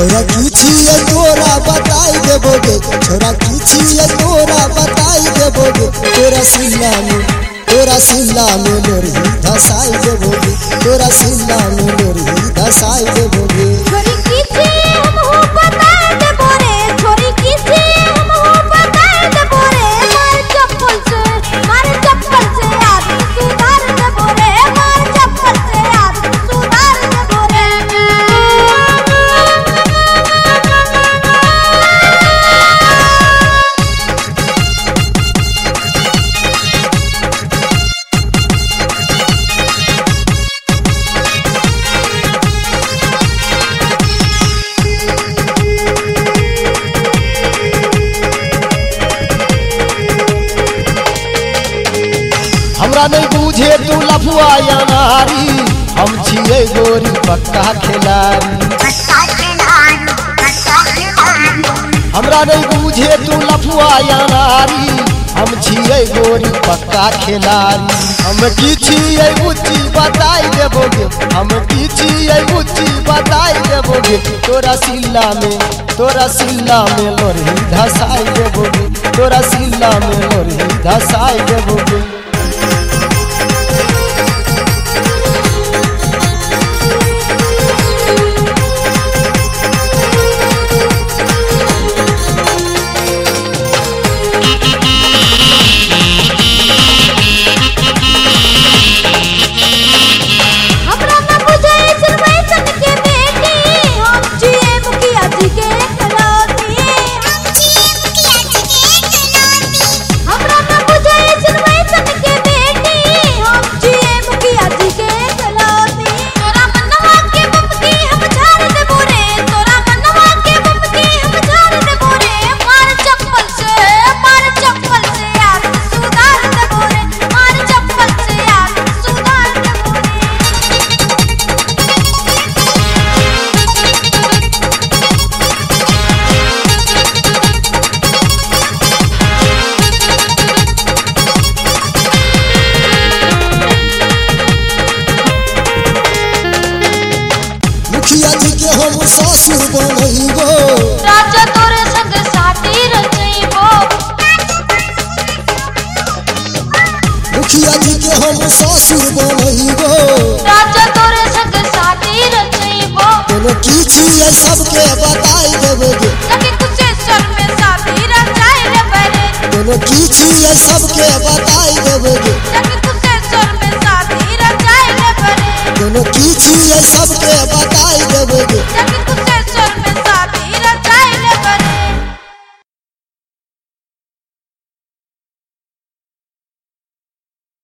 छोरा की छिए तोरा बताई देबोगे छोरा की छिए तोरा बताई देबोगे तोरा सिल्ला में तोरा सिल्ला में लोरी धसाई देबोगे तोरा सिल्ला में लोरी धसाई देबोगे हमरा नहीं बुझे तू लफुआ या नारी। हम छिए गोरी पक्का खिलाड़ी। हमरा नहीं बुझे तू लफुआ या नारी। हम छिए गोरी पक्का खिलाड़ी। हम की छिए बुच्ची बताई देबोगे हम की छिए बुच्ची बताई देबोगे तोरा सिल्ला में तोरा सिल्ला में लोरही धसाई देबोगे तोरा सिल्ला में लोरही धसाई देबोगे जी के हम ससुर राजा तोरे संग साथी रचैबो मुखिया जी के हम ससुर बनैबो राजा तोरे संग साथी रचैबो कोनो की छिए सबके बताई देबोगे लगे कुछ में साथी रचाई रे बरे कोनो की छिए सबके बताई देबोगे लगे कुछ में साथी रचाई रे बरे कोनो की छिए सबके बताई